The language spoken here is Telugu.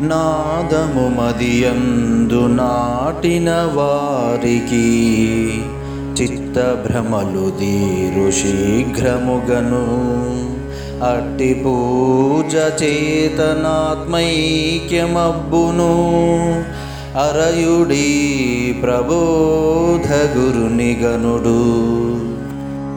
నాదము మదియందు నాటిన వారికి చిత్తభ్రమలు దీరు శీఘ్రముగను. అట్టి పూజ చేతనాత్మైక్యమబ్బును. అరయుడి ప్రబోధ గురునిగనుడు.